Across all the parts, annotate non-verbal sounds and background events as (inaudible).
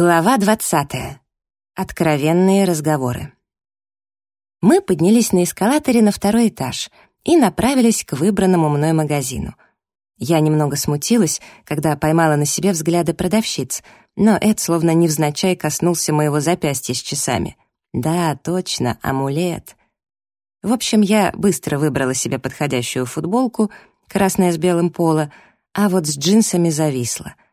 Глава двадцатая. Откровенные разговоры. Мы поднялись на эскалаторе на второй этаж и направились к выбранному мной магазину. Я немного смутилась, когда поймала на себе взгляды продавщиц, но Эд словно невзначай коснулся моего запястья с часами. Да, точно, амулет. В общем, я быстро выбрала себе подходящую футболку, красная с белым поло, а вот с джинсами зависла —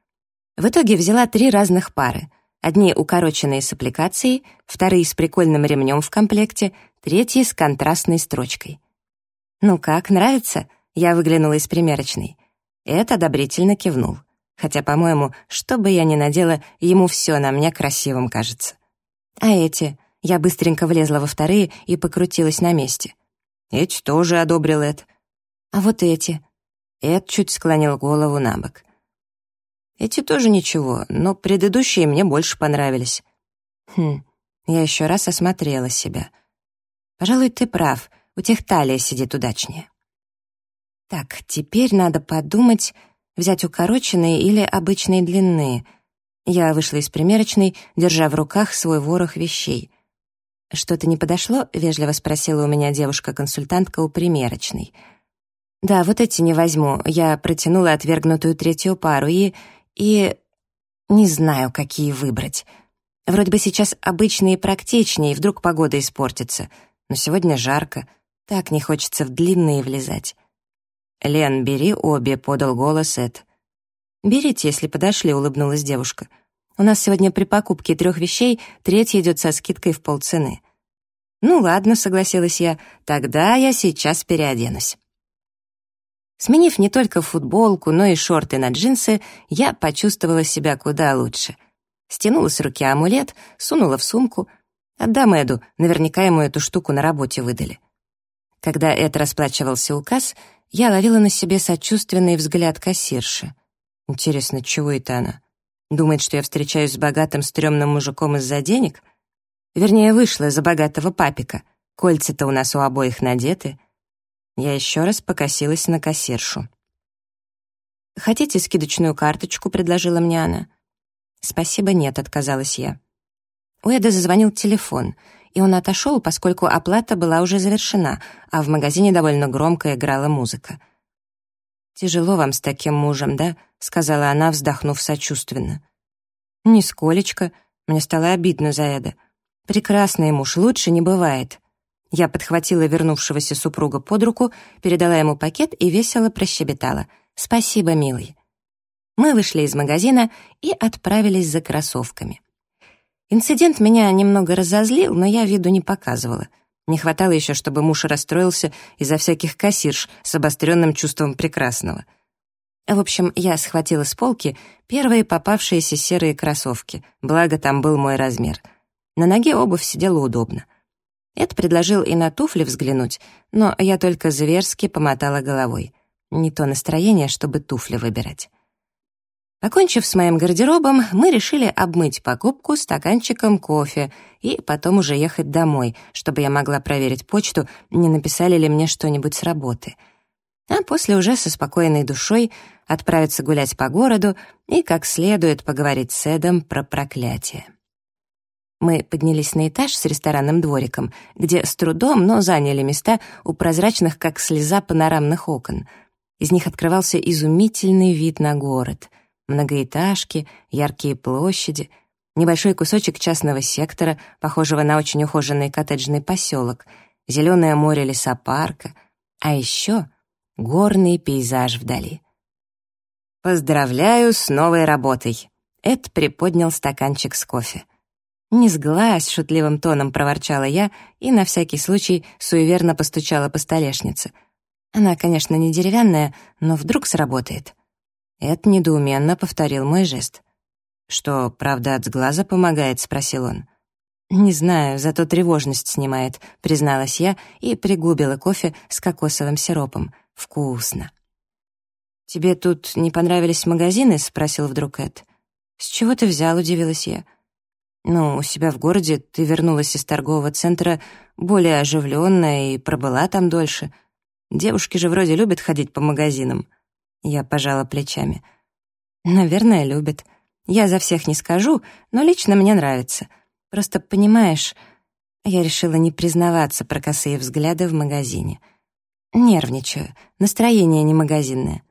в итоге взяла три разных пары. Одни укороченные с аппликацией, вторые с прикольным ремнем в комплекте, третьи с контрастной строчкой. «Ну как, нравится?» Я выглянула из примерочной. Эд одобрительно кивнул. Хотя, по-моему, что бы я ни надела, ему все на мне красивым кажется. А эти? Я быстренько влезла во вторые и покрутилась на месте. Эти тоже одобрил Эд. А вот эти? Эд чуть склонил голову на бок. Эти тоже ничего, но предыдущие мне больше понравились. Хм, я еще раз осмотрела себя. Пожалуй, ты прав, у тех талия сидит удачнее. Так, теперь надо подумать, взять укороченные или обычные длины. Я вышла из примерочной, держа в руках свой ворох вещей. «Что-то не подошло?» — вежливо спросила у меня девушка-консультантка у примерочной. «Да, вот эти не возьму». Я протянула отвергнутую третью пару и и не знаю, какие выбрать. Вроде бы сейчас обычные и практичнее, и вдруг погода испортится. Но сегодня жарко, так не хочется в длинные влезать. «Лен, бери обе», — подал голос Эд. «Берите, если подошли», — улыбнулась девушка. «У нас сегодня при покупке трех вещей третья идет со скидкой в полцены». «Ну ладно», — согласилась я, — «тогда я сейчас переоденусь». Сменив не только футболку, но и шорты на джинсы, я почувствовала себя куда лучше. Стянула с руки амулет, сунула в сумку. Отдам Эду, наверняка ему эту штуку на работе выдали. Когда Эд расплачивался указ, я ловила на себе сочувственный взгляд кассирши. Интересно, чего это она? Думает, что я встречаюсь с богатым стрёмным мужиком из-за денег? Вернее, вышла за богатого папика. Кольца-то у нас у обоих надеты — я еще раз покосилась на кассиршу. «Хотите скидочную карточку?» — предложила мне она. «Спасибо, нет», — отказалась я. У Эда зазвонил телефон, и он отошел, поскольку оплата была уже завершена, а в магазине довольно громко играла музыка. «Тяжело вам с таким мужем, да?» — сказала она, вздохнув сочувственно. «Нисколечко. Мне стало обидно за Эда. Прекрасный муж, лучше не бывает. Я подхватила вернувшегося супруга под руку, передала ему пакет и весело прощебетала. «Спасибо, милый». Мы вышли из магазина и отправились за кроссовками. Инцидент меня немного разозлил, но я виду не показывала. Не хватало еще, чтобы муж расстроился из-за всяких кассирш с обостренным чувством прекрасного. В общем, я схватила с полки первые попавшиеся серые кроссовки, благо там был мой размер. На ноге обувь сидела удобно. Эд предложил и на туфли взглянуть, но я только зверски помотала головой. Не то настроение, чтобы туфли выбирать. Покончив с моим гардеробом, мы решили обмыть покупку стаканчиком кофе и потом уже ехать домой, чтобы я могла проверить почту, не написали ли мне что-нибудь с работы. А после уже со спокойной душой отправиться гулять по городу и как следует поговорить с Эдом про проклятие. Мы поднялись на этаж с ресторанным двориком, где с трудом, но заняли места у прозрачных, как слеза, панорамных окон. Из них открывался изумительный вид на город. Многоэтажки, яркие площади, небольшой кусочек частного сектора, похожего на очень ухоженный коттеджный поселок, зеленое море лесопарка, а еще горный пейзаж вдали. «Поздравляю с новой работой!» Эд приподнял стаканчик с кофе. «Не сглазь!» — шутливым тоном проворчала я и на всякий случай суеверно постучала по столешнице. Она, конечно, не деревянная, но вдруг сработает. Эд недоуменно повторил мой жест. «Что, правда, от сглаза помогает?» — спросил он. «Не знаю, зато тревожность снимает», — призналась я и пригубила кофе с кокосовым сиропом. «Вкусно». «Тебе тут не понравились магазины?» — спросил вдруг Эд. «С чего ты взял?» — удивилась я. Ну, у себя в городе ты вернулась из торгового центра более оживленная и пробыла там дольше. Девушки же вроде любят ходить по магазинам. Я пожала плечами. Наверное, любят. Я за всех не скажу, но лично мне нравится. Просто, понимаешь, я решила не признаваться про косые взгляды в магазине. Нервничаю, настроение не магазинное.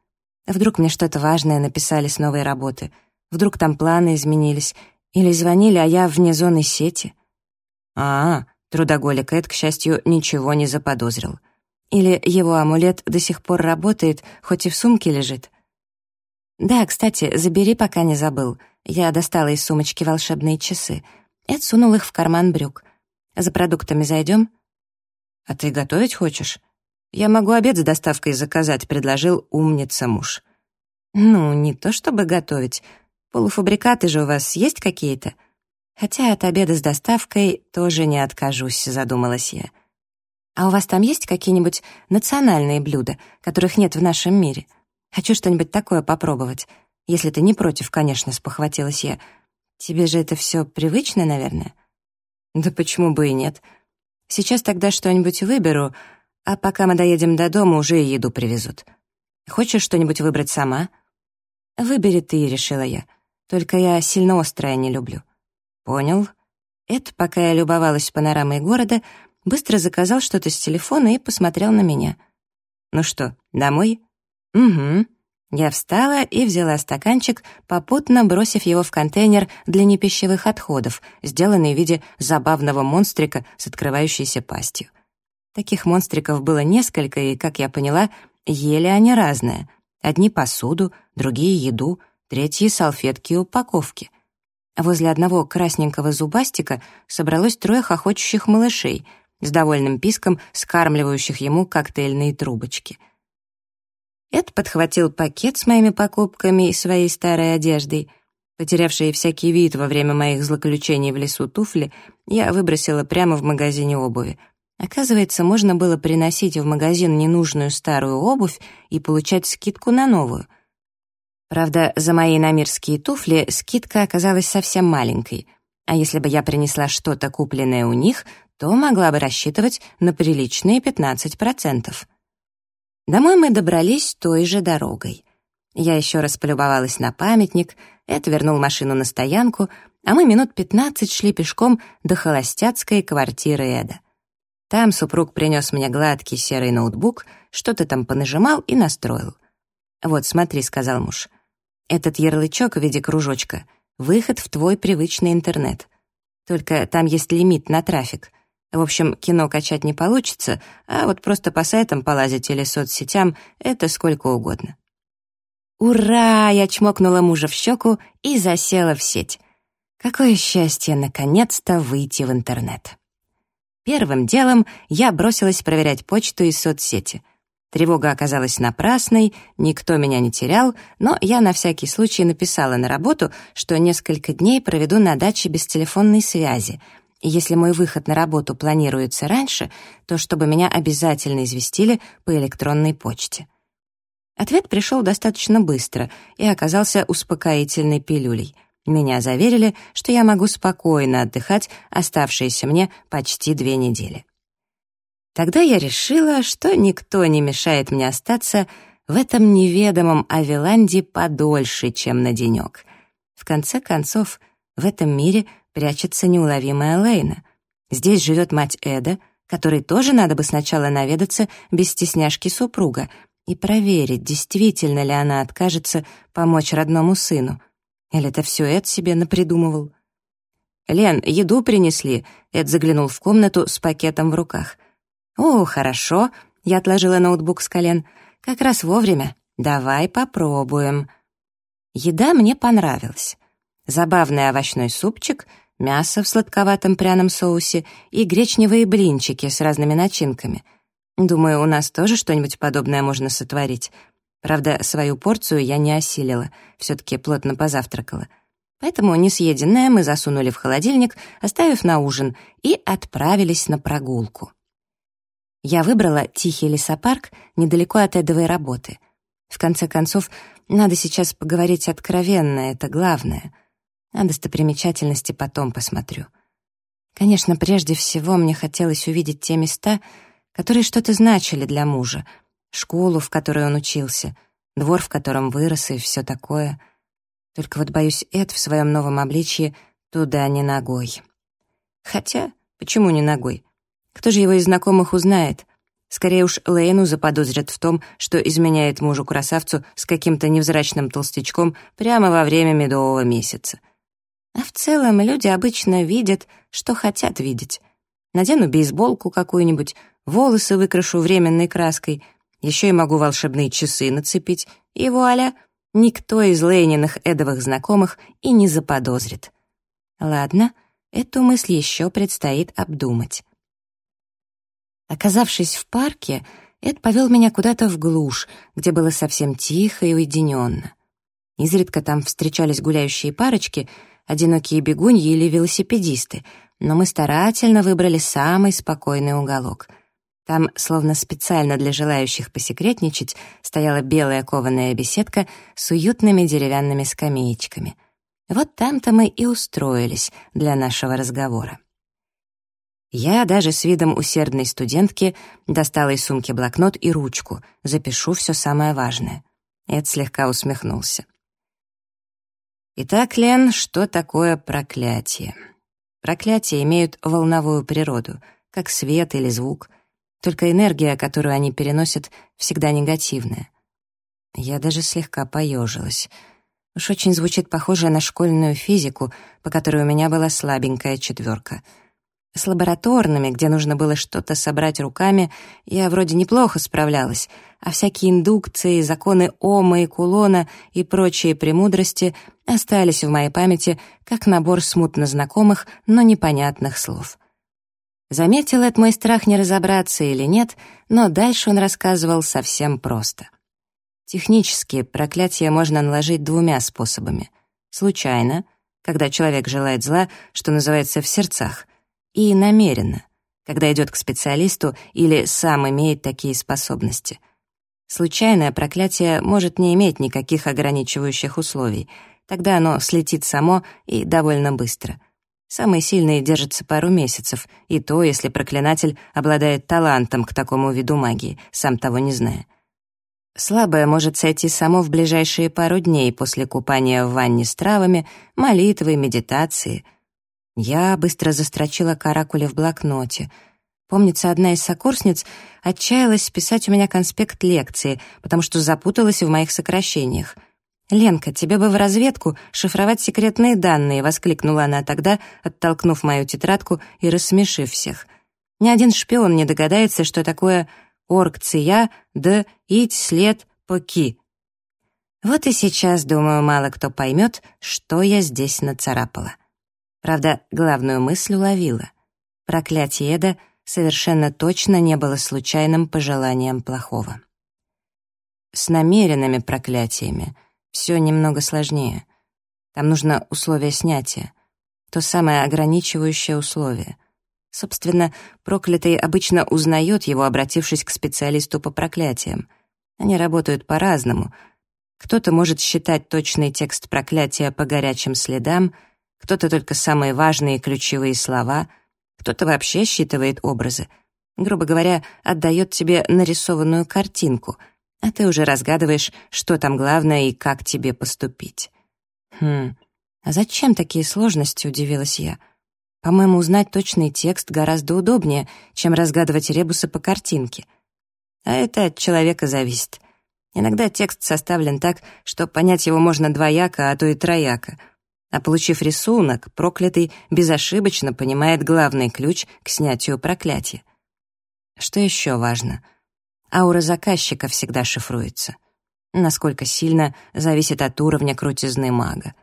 Вдруг мне что-то важное написали с новой работы, вдруг там планы изменились, или звонили, а я вне зоны сети. А, -а трудоголик Эд, к счастью, ничего не заподозрил. Или его амулет до сих пор работает, хоть и в сумке лежит. «Да, кстати, забери, пока не забыл». Я достала из сумочки волшебные часы. Эд сунул их в карман брюк. «За продуктами зайдем?» «А ты готовить хочешь?» «Я могу обед с доставкой заказать», — предложил умница муж. «Ну, не то чтобы готовить. Полуфабрикаты же у вас есть какие-то?» «Хотя от обеда с доставкой тоже не откажусь», — задумалась я. «А у вас там есть какие-нибудь национальные блюда, которых нет в нашем мире?» Хочу что-нибудь такое попробовать. Если ты не против, конечно, спохватилась я. Тебе же это все привычно, наверное? Да почему бы и нет? Сейчас тогда что-нибудь выберу, а пока мы доедем до дома, уже и еду привезут. Хочешь что-нибудь выбрать сама? Выбери ты, решила я. Только я сильно острое не люблю. Понял. Эд, пока я любовалась панорамой города, быстро заказал что-то с телефона и посмотрел на меня. Ну что, домой? «Угу». Я встала и взяла стаканчик, попутно бросив его в контейнер для непищевых отходов, сделанный в виде забавного монстрика с открывающейся пастью. Таких монстриков было несколько, и, как я поняла, ели они разное. Одни посуду, другие еду, третьи салфетки и упаковки. Возле одного красненького зубастика собралось трое хохочущих малышей с довольным писком, скармливающих ему коктейльные трубочки — Эд подхватил пакет с моими покупками и своей старой одеждой. Потерявшие всякий вид во время моих злоключений в лесу туфли, я выбросила прямо в магазине обуви. Оказывается, можно было приносить в магазин ненужную старую обувь и получать скидку на новую. Правда, за мои намирские туфли скидка оказалась совсем маленькой, а если бы я принесла что-то, купленное у них, то могла бы рассчитывать на приличные 15%. Домой мы добрались той же дорогой. Я еще раз полюбовалась на памятник, Эд вернул машину на стоянку, а мы минут пятнадцать шли пешком до холостяцкой квартиры Эда. Там супруг принес мне гладкий серый ноутбук, что-то там понажимал и настроил. «Вот, смотри», — сказал муж, — «этот ярлычок в виде кружочка — выход в твой привычный интернет. Только там есть лимит на трафик — в общем, кино качать не получится, а вот просто по сайтам полазить или соцсетям — это сколько угодно. «Ура!» — я чмокнула мужа в щеку и засела в сеть. Какое счастье, наконец-то, выйти в интернет. Первым делом я бросилась проверять почту и соцсети. Тревога оказалась напрасной, никто меня не терял, но я на всякий случай написала на работу, что несколько дней проведу на даче без телефонной связи — и если мой выход на работу планируется раньше, то чтобы меня обязательно известили по электронной почте. Ответ пришел достаточно быстро и оказался успокоительной пилюлей. Меня заверили, что я могу спокойно отдыхать оставшиеся мне почти две недели. Тогда я решила, что никто не мешает мне остаться в этом неведомом Авиланде подольше, чем на денек. В конце концов, в этом мире — прячется неуловимая Лейна. Здесь живет мать Эда, которой тоже надо бы сначала наведаться без стесняшки супруга и проверить, действительно ли она откажется помочь родному сыну. Или это все Эд себе напридумывал? «Лен, еду принесли», — Эд заглянул в комнату с пакетом в руках. «О, хорошо», — я отложила ноутбук с колен. «Как раз вовремя. Давай попробуем». Еда мне понравилась. Забавный овощной супчик — мясо в сладковатом пряном соусе и гречневые блинчики с разными начинками. Думаю, у нас тоже что-нибудь подобное можно сотворить. Правда, свою порцию я не осилила, все-таки плотно позавтракала. Поэтому несъеденное мы засунули в холодильник, оставив на ужин, и отправились на прогулку. Я выбрала тихий лесопарк недалеко от эдовой работы. В конце концов, надо сейчас поговорить откровенно, это главное — а достопримечательности потом посмотрю. Конечно, прежде всего мне хотелось увидеть те места, которые что-то значили для мужа. Школу, в которой он учился, двор, в котором вырос и все такое. Только вот, боюсь, Эд в своем новом обличье туда не ногой. Хотя, почему не ногой? Кто же его из знакомых узнает? Скорее уж Лейну заподозрят в том, что изменяет мужу-красавцу с каким-то невзрачным толстячком прямо во время медового месяца. А в целом люди обычно видят, что хотят видеть. Надену бейсболку какую-нибудь, волосы выкрашу временной краской, еще и могу волшебные часы нацепить, и вуаля, никто из Лейниных эдовых знакомых и не заподозрит. Ладно, эту мысль еще предстоит обдумать. Оказавшись в парке, Эд повел меня куда-то в глушь, где было совсем тихо и уединенно. Изредка там встречались гуляющие парочки, одинокие бегуньи или велосипедисты, но мы старательно выбрали самый спокойный уголок. Там, словно специально для желающих посекретничать, стояла белая кованая беседка с уютными деревянными скамеечками. Вот там-то мы и устроились для нашего разговора. Я даже с видом усердной студентки достала из сумки блокнот и ручку, запишу все самое важное. Эд слегка усмехнулся. Итак, Лен, что такое проклятие? Проклятия имеют волновую природу, как свет или звук, только энергия, которую они переносят, всегда негативная. Я даже слегка поежилась. Уж очень звучит похоже на школьную физику, по которой у меня была слабенькая четверка — с лабораторными, где нужно было что-то собрать руками, я вроде неплохо справлялась, а всякие индукции, законы Ома и Кулона и прочие премудрости остались в моей памяти как набор смутно знакомых, но непонятных слов. Заметил это мой страх не разобраться или нет, но дальше он рассказывал совсем просто. Технически проклятие можно наложить двумя способами. Случайно, когда человек желает зла, что называется в сердцах — и намеренно, когда идет к специалисту или сам имеет такие способности. Случайное проклятие может не иметь никаких ограничивающих условий, тогда оно слетит само и довольно быстро. Самые сильные держатся пару месяцев, и то, если проклинатель обладает талантом к такому виду магии, сам того не зная. Слабое может сойти само в ближайшие пару дней после купания в ванне с травами, молитвы, медитации — я быстро застрочила каракули в блокноте. Помнится, одна из сокурсниц отчаялась писать у меня конспект лекции, потому что запуталась в моих сокращениях. «Ленка, тебе бы в разведку шифровать секретные данные», — воскликнула она тогда, оттолкнув мою тетрадку и рассмешив всех. «Ни один шпион не догадается, что такое оргция, да ить след поки». Вот и сейчас, думаю, мало кто поймет, что я здесь нацарапала. Правда, главную мысль уловила. Проклятие Эда совершенно точно не было случайным пожеланием плохого. С намеренными проклятиями все немного сложнее. Там нужно условие снятия, то самое ограничивающее условие. Собственно, проклятый обычно узнает его, обратившись к специалисту по проклятиям. Они работают по-разному. Кто-то может считать точный текст проклятия по горячим следам — кто-то только самые важные ключевые слова, кто-то вообще считывает образы. Грубо говоря, отдает тебе нарисованную картинку, а ты уже разгадываешь, что там главное и как тебе поступить. Хм, а зачем такие сложности, удивилась я. По-моему, узнать точный текст гораздо удобнее, чем разгадывать ребусы по картинке. А это от человека зависит. Иногда текст составлен так, что понять его можно двояко, а то и трояко — а получив рисунок, проклятый безошибочно понимает главный ключ к снятию проклятия. Что еще важно? Аура заказчика всегда шифруется. Насколько сильно зависит от уровня крутизны мага.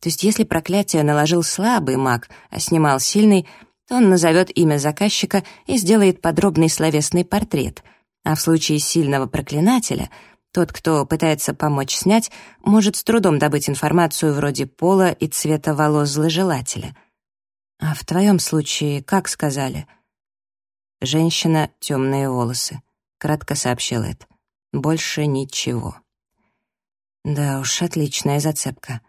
То есть если проклятие наложил слабый маг, а снимал сильный, то он назовет имя заказчика и сделает подробный словесный портрет, а в случае сильного проклинателя — тот, кто пытается помочь снять, может с трудом добыть информацию вроде пола и цвета волос зложелателя. А в твоем случае как сказали? Женщина, темные волосы. Кратко сообщил Эд. Больше ничего. Да уж, отличная зацепка.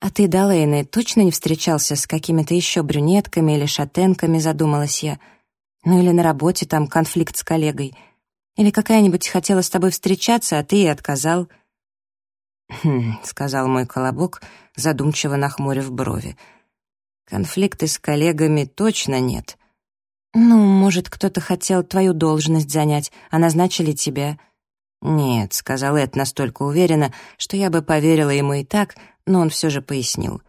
А ты, Далейны, точно не встречался с какими-то еще брюнетками или шатенками, задумалась я. Ну или на работе там конфликт с коллегой — или какая-нибудь хотела с тобой встречаться, а ты ей отказал?» «Хм», — сказал мой колобок, задумчиво нахмурив брови. «Конфликты с коллегами точно нет». «Ну, может, кто-то хотел твою должность занять, а назначили тебя». «Нет», — сказал Эд настолько уверенно, что я бы поверила ему и так, но он все же пояснил.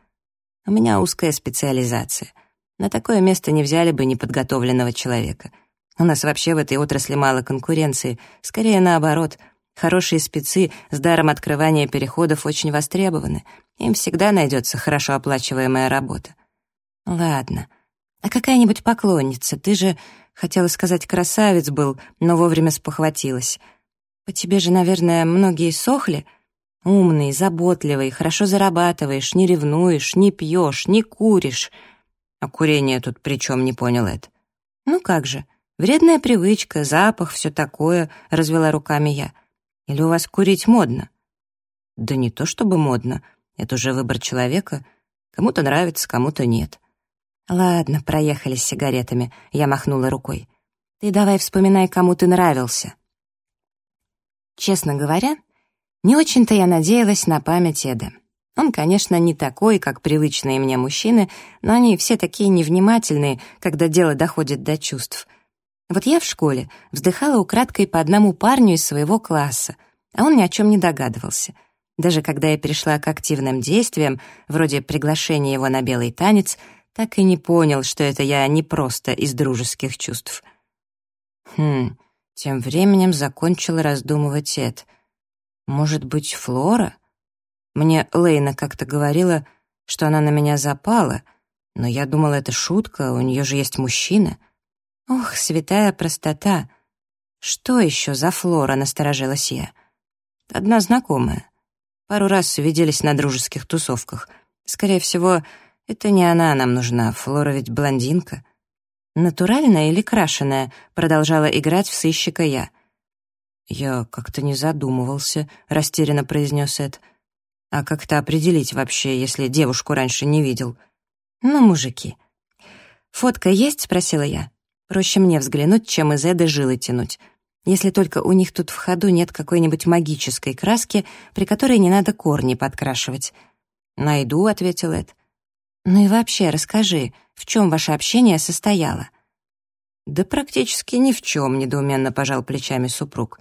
«У меня узкая специализация. На такое место не взяли бы неподготовленного человека. У нас вообще в этой отрасли мало конкуренции, скорее наоборот — Хорошие спецы с даром открывания переходов очень востребованы. Им всегда найдется хорошо оплачиваемая работа. Ладно. А какая-нибудь поклонница? Ты же, хотела сказать, красавец был, но вовремя спохватилась. По тебе же, наверное, многие сохли? Умный, заботливый, хорошо зарабатываешь, не ревнуешь, не пьешь, не куришь. А курение тут при чем, не понял это? Ну как же, вредная привычка, запах, все такое, развела руками я. — или у вас курить модно?» «Да не то чтобы модно. Это уже выбор человека. Кому-то нравится, кому-то нет». «Ладно, проехали с сигаретами», — я махнула рукой. «Ты давай вспоминай, кому ты нравился». Честно говоря, не очень-то я надеялась на память Эда. Он, конечно, не такой, как привычные мне мужчины, но они все такие невнимательные, когда дело доходит до чувств. Вот я в школе вздыхала украдкой по одному парню из своего класса, а он ни о чем не догадывался. Даже когда я перешла к активным действиям, вроде приглашения его на белый танец, так и не понял, что это я не просто из дружеских чувств. Хм, тем временем закончила раздумывать Эд. Может быть, Флора? Мне Лейна как-то говорила, что она на меня запала, но я думала, это шутка, у нее же есть мужчина — Ох, святая простота! Что еще за флора, насторожилась я? Одна знакомая. Пару раз виделись на дружеских тусовках. Скорее всего, это не она нам нужна, Флора ведь блондинка. Натуральная или крашеная, продолжала играть в сыщика я. Я как-то не задумывался, растерянно произнес Эд. А как-то определить вообще, если девушку раньше не видел? Ну, мужики. «Фотка есть?» — спросила я. Проще мне взглянуть, чем из Эда жилы тянуть. Если только у них тут в ходу нет какой-нибудь магической краски, при которой не надо корни подкрашивать. «Найду», — ответил Эд. «Ну и вообще, расскажи, в чем ваше общение состояло?» «Да практически ни в чем», — недоуменно пожал плечами супруг.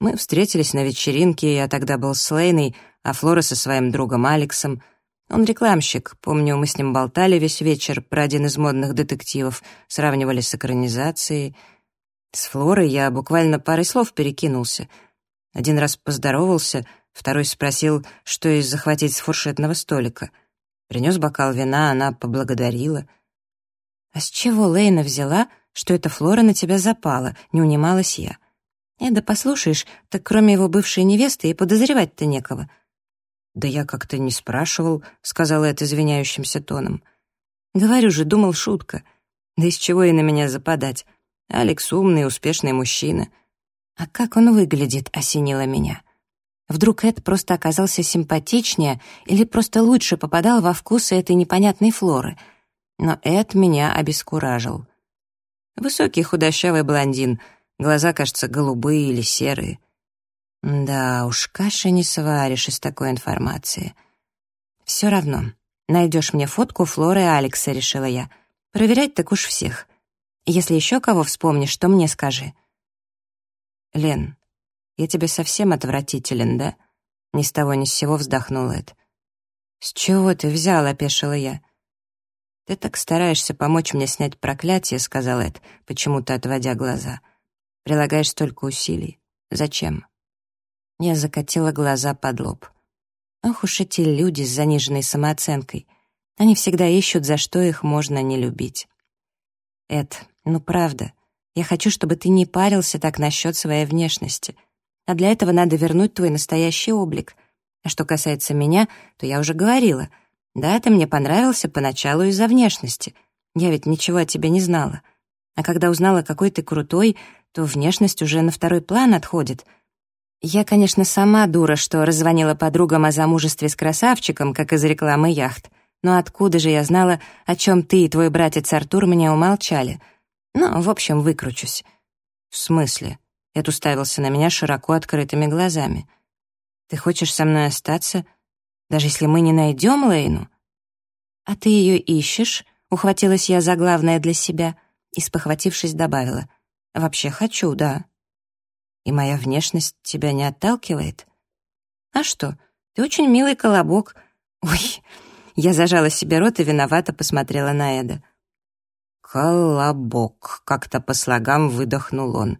«Мы встретились на вечеринке, я тогда был с Лейной, а Флора со своим другом Алексом — он рекламщик. Помню, мы с ним болтали весь вечер про один из модных детективов, сравнивали с экранизацией. С Флорой я буквально парой слов перекинулся. Один раз поздоровался, второй спросил, что из захватить с фуршетного столика. Принес бокал вина, она поблагодарила. «А с чего Лейна взяла, что эта Флора на тебя запала?» — не унималась я. «Э, да послушаешь, так кроме его бывшей невесты и подозревать-то некого». «Да я как-то не спрашивал», — сказала это извиняющимся тоном. «Говорю же, думал, шутка. Да из чего и на меня западать? Алекс умный, успешный мужчина. А как он выглядит, осенило меня. Вдруг Эд просто оказался симпатичнее или просто лучше попадал во вкусы этой непонятной флоры. Но Эд меня обескуражил. Высокий худощавый блондин, глаза, кажется, голубые или серые. Да уж, каши не сваришь из такой информации. Все равно, найдешь мне фотку Флоры и Алекса, решила я. Проверять так уж всех. Если еще кого вспомнишь, то мне скажи. Лен, я тебе совсем отвратителен, да? Ни с того ни с сего вздохнул Эд. «С чего ты взял?» — опешила я. «Ты так стараешься помочь мне снять проклятие», — сказал Эд, почему-то отводя глаза. «Прилагаешь столько усилий. Зачем?» Я закатила глаза под лоб. Ох уж эти люди с заниженной самооценкой. Они всегда ищут, за что их можно не любить. Эд, ну правда, я хочу, чтобы ты не парился так насчет своей внешности. А для этого надо вернуть твой настоящий облик. А что касается меня, то я уже говорила. Да, ты мне понравился поначалу из-за внешности. Я ведь ничего о тебе не знала. А когда узнала, какой ты крутой, то внешность уже на второй план отходит — я, конечно, сама дура, что раззвонила подругам о замужестве с красавчиком, как из рекламы яхт. Но откуда же я знала, о чем ты и твой братец Артур меня умолчали? Ну, в общем, выкручусь. В смысле? Эд уставился на меня широко открытыми глазами. Ты хочешь со мной остаться, даже если мы не найдем Лейну? А ты ее ищешь? Ухватилась я за главное для себя и, спохватившись, добавила. Вообще хочу, да. И моя внешность тебя не отталкивает? А что, ты очень милый колобок. Ой, (laughs) я зажала себе рот и виновато посмотрела на Эда. «Колобок», — как-то по слогам выдохнул он.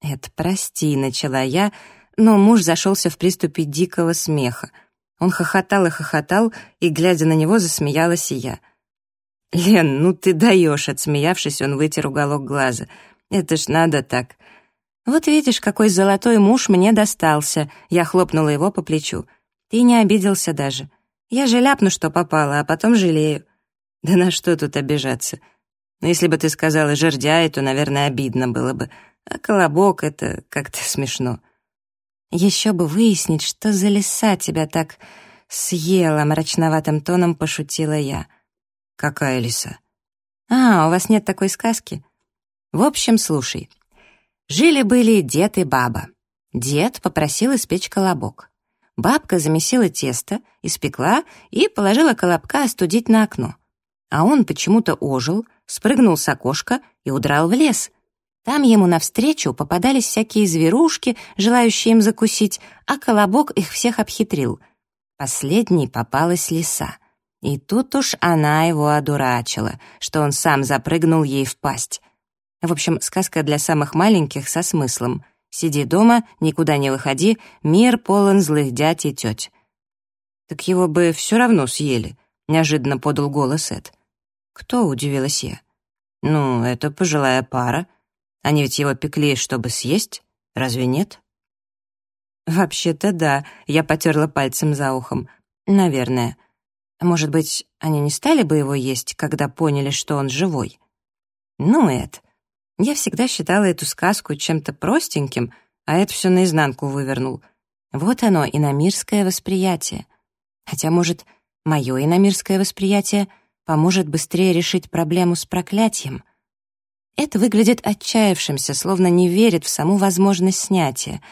«Это прости», — начала я, но муж зашелся в приступе дикого смеха. Он хохотал и хохотал, и, глядя на него, засмеялась и я. «Лен, ну ты даешь!» — отсмеявшись, он вытер уголок глаза. «Это ж надо так!» «Вот видишь, какой золотой муж мне достался!» Я хлопнула его по плечу. «Ты не обиделся даже. Я же ляпну, что попало, а потом жалею». «Да на что тут обижаться? Но если бы ты сказала жердяй, то, наверное, обидно было бы. А колобок — это как-то смешно». Еще бы выяснить, что за лиса тебя так съела, мрачноватым тоном пошутила я. Какая лиса? А, у вас нет такой сказки? В общем, слушай. Жили-были дед и баба. Дед попросил испечь колобок. Бабка замесила тесто, испекла и положила колобка остудить на окно. А он почему-то ожил, спрыгнул с окошка и удрал в лес. Там ему навстречу попадались всякие зверушки, желающие им закусить, а колобок их всех обхитрил. Последней попалась лиса. И тут уж она его одурачила, что он сам запрыгнул ей в пасть. В общем, сказка для самых маленьких со смыслом. Сиди дома, никуда не выходи, мир полон злых дядь и теть. «Так его бы все равно съели», — неожиданно подал голос Эд. «Кто?» — удивилась я. «Ну, это пожилая пара», они ведь его пекли, чтобы съесть, разве нет? Вообще-то да, я потерла пальцем за ухом. Наверное. Может быть, они не стали бы его есть, когда поняли, что он живой? Ну, Эд, я всегда считала эту сказку чем-то простеньким, а это все наизнанку вывернул. Вот оно, иномирское восприятие. Хотя, может, мое иномирское восприятие поможет быстрее решить проблему с проклятием — это выглядит отчаявшимся, словно не верит в саму возможность снятия.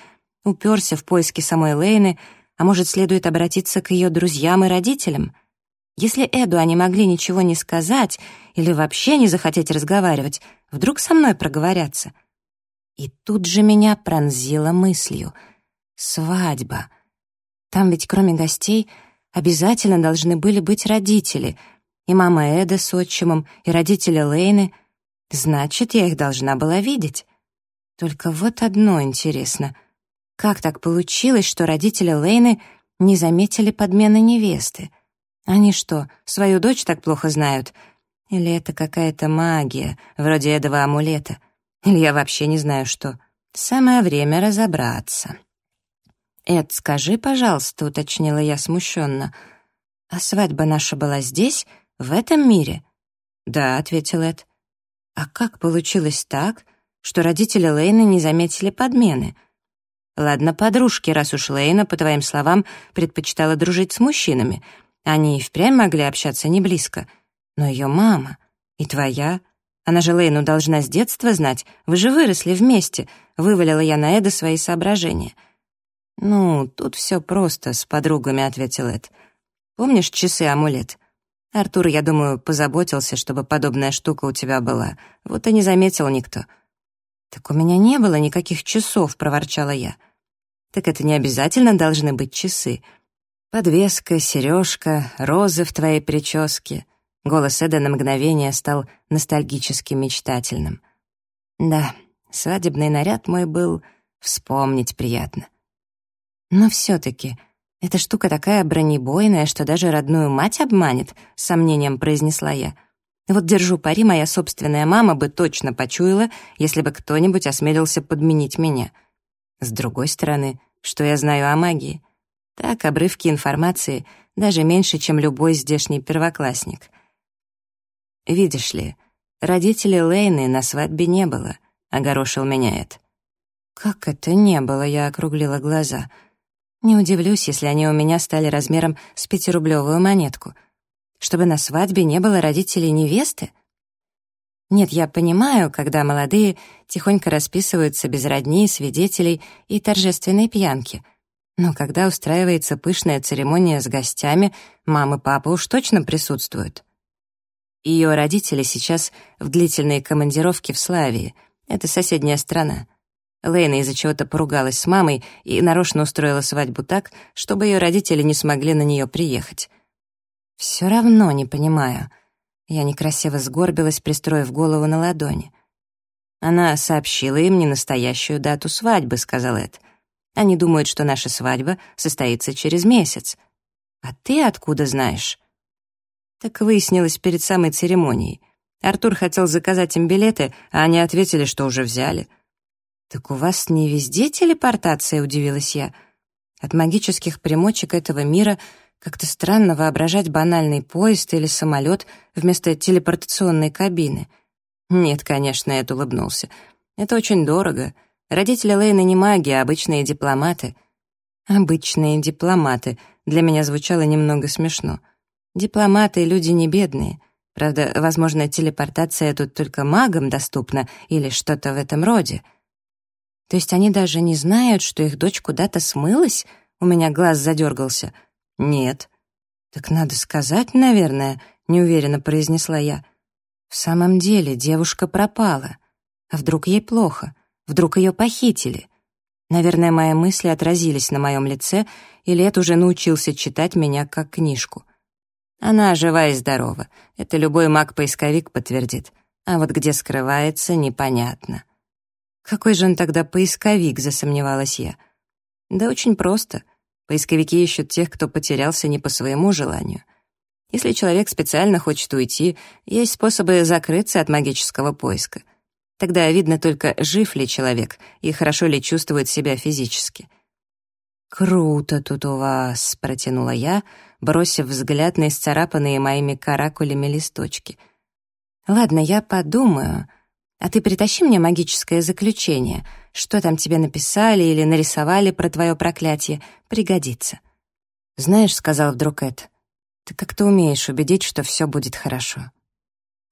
Уперся в поиски самой Лейны, а может, следует обратиться к ее друзьям и родителям? Если Эду они могли ничего не сказать или вообще не захотеть разговаривать, вдруг со мной проговорятся? И тут же меня пронзило мыслью. Свадьба. Там ведь кроме гостей обязательно должны были быть родители. И мама Эда с отчимом, и родители Лейны — Значит, я их должна была видеть. Только вот одно интересно. Как так получилось, что родители Лейны не заметили подмены невесты? Они что, свою дочь так плохо знают? Или это какая-то магия, вроде этого амулета? Или я вообще не знаю что? Самое время разобраться. «Эд, скажи, пожалуйста», — уточнила я смущенно, «а свадьба наша была здесь, в этом мире?» «Да», — ответил Эд. А как получилось так, что родители Лейны не заметили подмены? Ладно, подружки, раз уж Лейна, по твоим словам, предпочитала дружить с мужчинами. Они и впрямь могли общаться не близко. Но ее мама и твоя... Она же Лейну должна с детства знать. Вы же выросли вместе. Вывалила я на Эда свои соображения. «Ну, тут все просто», — с подругами ответил Эд. «Помнишь часы-амулет? Артур, я думаю, позаботился, чтобы подобная штука у тебя была. Вот и не заметил никто». «Так у меня не было никаких часов», — проворчала я. «Так это не обязательно должны быть часы. Подвеска, сережка, розы в твоей прическе». Голос Эда на мгновение стал ностальгически мечтательным. «Да, свадебный наряд мой был вспомнить приятно. Но все-таки «Эта штука такая бронебойная, что даже родную мать обманет», — с сомнением произнесла я. «Вот держу пари, моя собственная мама бы точно почуяла, если бы кто-нибудь осмелился подменить меня. С другой стороны, что я знаю о магии? Так, обрывки информации, даже меньше, чем любой здешний первоклассник. Видишь ли, родителей Лейны на свадьбе не было», — огорошил меня Эд. «Как это не было?» — я округлила глаза — не удивлюсь, если они у меня стали размером с пятирублевую монетку. Чтобы на свадьбе не было родителей невесты? Нет, я понимаю, когда молодые тихонько расписываются без родни, свидетелей и торжественной пьянки. Но когда устраивается пышная церемония с гостями, мама и папа уж точно присутствуют. Ее родители сейчас в длительной командировке в Славии. Это соседняя страна. Лейна из-за чего-то поругалась с мамой и нарочно устроила свадьбу так, чтобы ее родители не смогли на нее приехать. Все равно не понимаю. Я некрасиво сгорбилась, пристроив голову на ладони. Она сообщила им не настоящую дату свадьбы, сказал Эд. Они думают, что наша свадьба состоится через месяц. А ты откуда знаешь? Так выяснилось перед самой церемонией. Артур хотел заказать им билеты, а они ответили, что уже взяли. «Так у вас не везде телепортация?» — удивилась я. От магических примочек этого мира как-то странно воображать банальный поезд или самолет вместо телепортационной кабины. «Нет, конечно», — Эд улыбнулся. «Это очень дорого. Родители Лейны не маги, а обычные дипломаты. Обычные дипломаты. Для меня звучало немного смешно. Дипломаты — люди не бедные. Правда, возможно, телепортация тут только магам доступна или что-то в этом роде. То есть они даже не знают, что их дочь куда-то смылась? У меня глаз задергался. Нет. Так надо сказать, наверное, неуверенно произнесла я. В самом деле девушка пропала. А вдруг ей плохо? Вдруг ее похитили? Наверное, мои мысли отразились на моем лице, и Лет уже научился читать меня как книжку. Она жива и здорова. Это любой маг-поисковик подтвердит. А вот где скрывается, непонятно. Какой же он тогда поисковик, засомневалась я. Да очень просто. Поисковики ищут тех, кто потерялся не по своему желанию. Если человек специально хочет уйти, есть способы закрыться от магического поиска. Тогда видно только, жив ли человек и хорошо ли чувствует себя физически. «Круто тут у вас», — протянула я, бросив взгляд на исцарапанные моими каракулями листочки. «Ладно, я подумаю. А ты притащи мне магическое заключение. Что там тебе написали или нарисовали про твое проклятие? Пригодится». «Знаешь», — сказал вдруг Эд, — «ты как-то умеешь убедить, что все будет хорошо».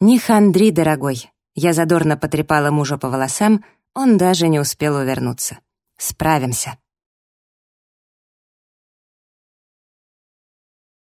«Не хандри, дорогой. Я задорно потрепала мужа по волосам, он даже не успел увернуться. «Справимся».